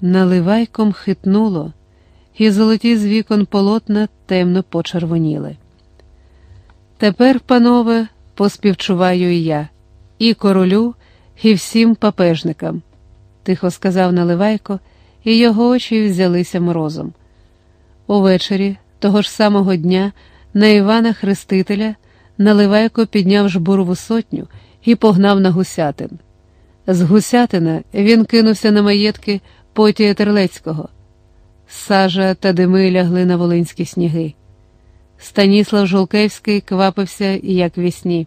Наливайком хитнуло, і золоті з вікон полотна темно почервоніли. Тепер, панове, поспівчуваю і я, і королю, і всім папежникам, тихо сказав Наливайко, і його очі взялися морозом. Увечері, того ж самого дня, на Івана Хрестителя, Наливайко підняв жбурову сотню і погнав на гусятин. З гусятина він кинувся на маєтки Потія Терлецького. Сажа та дими лягли на волинські сніги. Станіслав Жолкевський квапився, як вісні.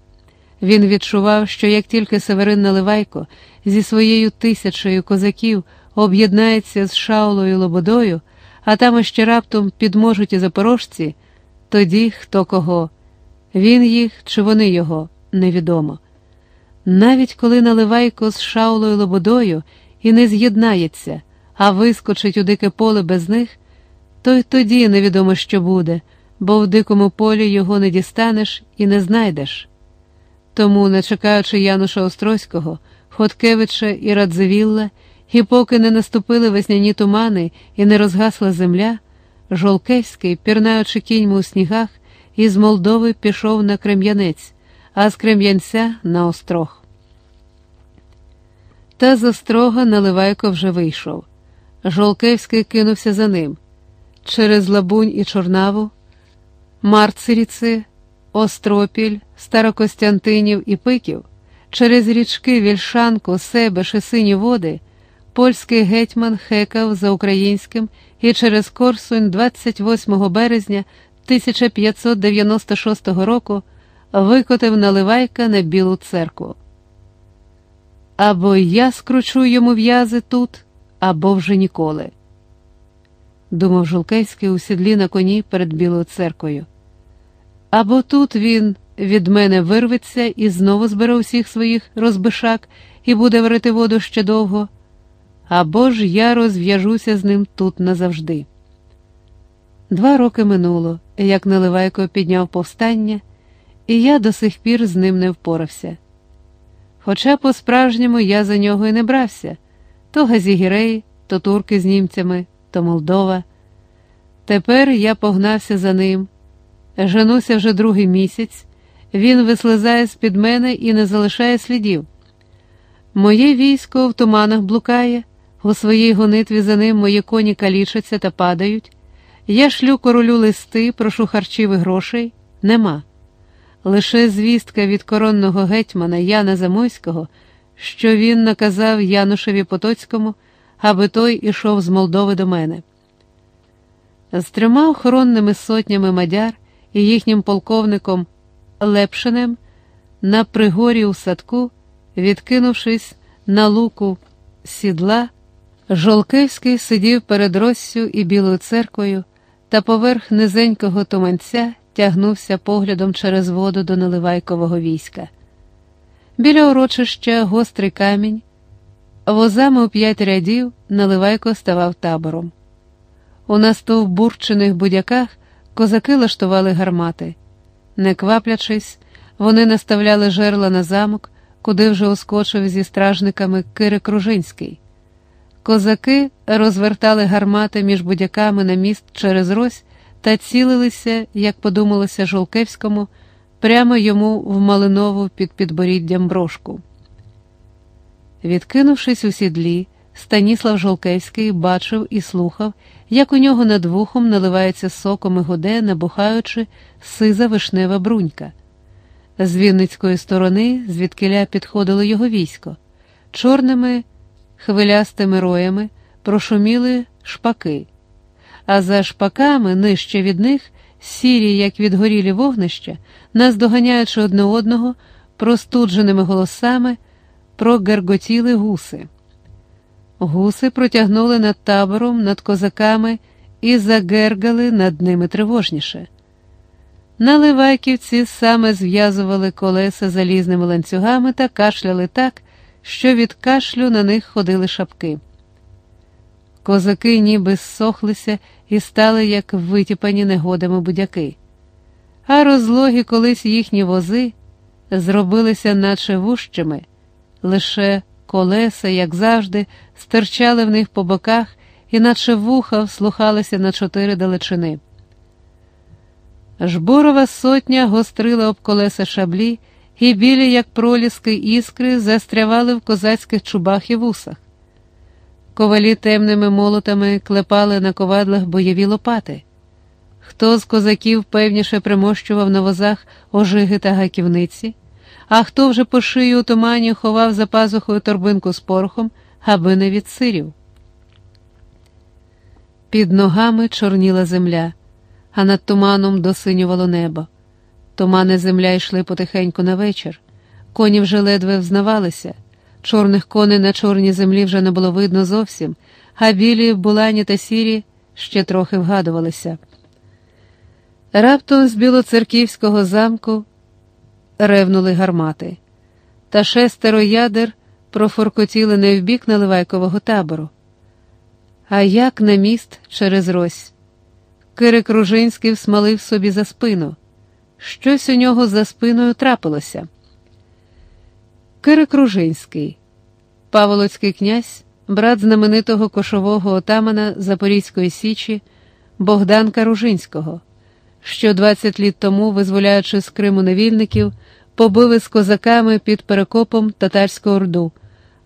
Він відчував, що як тільки Северин Наливайко зі своєю тисячею козаків об'єднається з Шаулою Лободою, а там ще раптом підможуть і запорожці, тоді хто кого. Він їх чи вони його невідомо. Навіть коли Наливайко з Шаулою Лободою і не з'єднається, а вискочить у дике поле без них, то й тоді невідомо, що буде, бо в дикому полі його не дістанеш і не знайдеш. Тому, не чекаючи Януша Острозького, Хоткевича і Радзивілла, і поки не наступили весняні тумани і не розгасла земля, Жолкевський, пірнаючи кіньми у снігах, із Молдови пішов на Крем'янець, а з Крем'янця на острог. Та з острога Наливайко вже вийшов. Жолкевський кинувся за ним. Через Лабунь і Чорнаву, Марциріци, Остропіль, Старокостянтинів і Пиків, через річки Вільшанку, Себеш і Сині води, польський гетьман хекав за українським і через Корсунь 28 березня 1596 року викотив наливайка на Білу церкву. Або я скручу йому в'язи тут, або вже ніколи, думав Жулкевський у сідлі на коні перед Білою церквою. Або тут він від мене вирветься і знову збере усіх своїх розбишак і буде варити воду ще довго, або ж я розв'яжуся з ним тут назавжди. Два роки минуло, як Наливайко підняв повстання, і я до сих пір з ним не впорався. Хоча по-справжньому я за нього і не брався то газігірей, то турки з німцями, то Молдова. Тепер я погнався за ним. Женуся вже другий місяць, він вислизає з під мене і не залишає слідів. Моє військо в туманах блукає, у своїй гонитві за ним мої коні калічаться та падають. Я шлю королю листи, прошу харчів і грошей. Нема. Лише звістка від коронного гетьмана Яна Замойського, що він наказав Янушеві Потоцькому, аби той ішов з Молдови до мене. З трьома охоронними сотнями мадяр і їхнім полковником Лепшинем на пригорі у садку, відкинувшись на луку сідла, Жолкевський сидів перед Россю і Білою церквою та поверх низенького туманця тягнувся поглядом через воду до наливайкового війська. Біля урочища гострий камінь, возами у п'ять рядів наливайко ставав табором. У настовбурчених будяках козаки лаштували гармати. Не кваплячись, вони наставляли жерла на замок, куди вже ускочив зі стражниками Кири Кружинський. Козаки розвертали гармати між будяками на міст через Рось та цілилися, як подумалося Жолкевському, прямо йому в малинову під підборіддям брошку. Відкинувшись у сідлі, Станіслав Жолкевський бачив і слухав, як у нього над вухом наливається соком і гуде, набухаючи сиза вишнева брунька. З Вінницької сторони, звідкиля підходило його військо, чорними хвилястими роями прошуміли шпаки, а за шпаками нижче від них, сірі, як відгорілі вогнища, наздоганяючи одне одного, простудженими голосами, прогерготіли гуси. Гуси протягнули над табором, над козаками і загергали над ними тривожніше. Наливайківці саме зв'язували колеса залізними ланцюгами та кашляли так, що від кашлю на них ходили шапки. Козаки ніби зсохлися і стали, як витіпані негодами будяки, а розлогі колись їхні вози зробилися наче вущими, лише колеса, як завжди, стирчали в них по боках, і наче вуха вслухалися на чотири далечини. Жбурова сотня гострила об колеса шаблі, і білі, як проліски іскри, застрявали в козацьких чубах і вусах. Ковалі темними молотами клепали на ковадлах бойові лопати. Хто з козаків певніше примощував на возах ожиги та гаківниці, а хто вже по шию у тумані ховав за пазухою торбинку з порохом, аби не відсирів. Під ногами чорніла земля, а над туманом досинювало небо. Тумани земля йшли потихеньку на вечір. Коні вже ледве взнавалися. Чорних коней на чорній землі вже не було видно зовсім, а білі, булані та сірі ще трохи вгадувалися. Раптом з білоцерківського замку ревнули гармати, та шестеро ядер профоркотіли не в бік наливайкового табору, а як на міст через Рось. Кирик Ружинський всмалив собі за спину. Щось у нього за спиною трапилося. Кирик Ружинський, Паволоцький князь, брат знаменитого кошового отамана Запорізької Січі Богданка Ружинського, що 20 літ тому, визволяючи з Криму невільників, побили з козаками під перекопом татарську орду,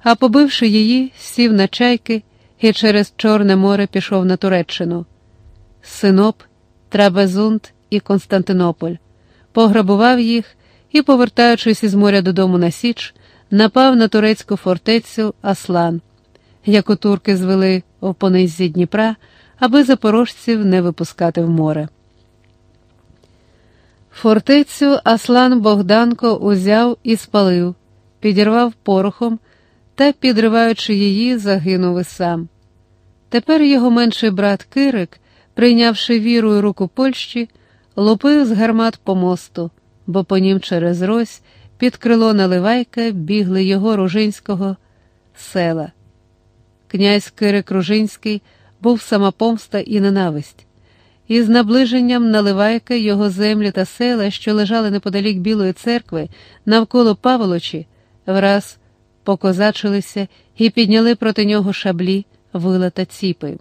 а побивши її, сів на чайки і через Чорне море пішов на Туреччину. Синоп, Трабезунд і Константинополь, пограбував їх і, повертаючись із моря додому на Січ, напав на турецьку фортецю Аслан, яку турки звели в понизі Дніпра, аби запорожців не випускати в море. Фортецю Аслан Богданко узяв і спалив, підірвав порохом та, підриваючи її, загинув і сам. Тепер його менший брат Кирик, прийнявши віру і руку Польщі, лупив з гармат по мосту, бо по нім через Рось під крило Наливайка бігли його ружинського села. Князь Кирик Ружинський був самопомста і ненависть. І з наближенням Наливайка його землі та села, що лежали неподалік Білої церкви, навколо Паволочі, враз покозачилися і підняли проти нього шаблі, вила та ціпи.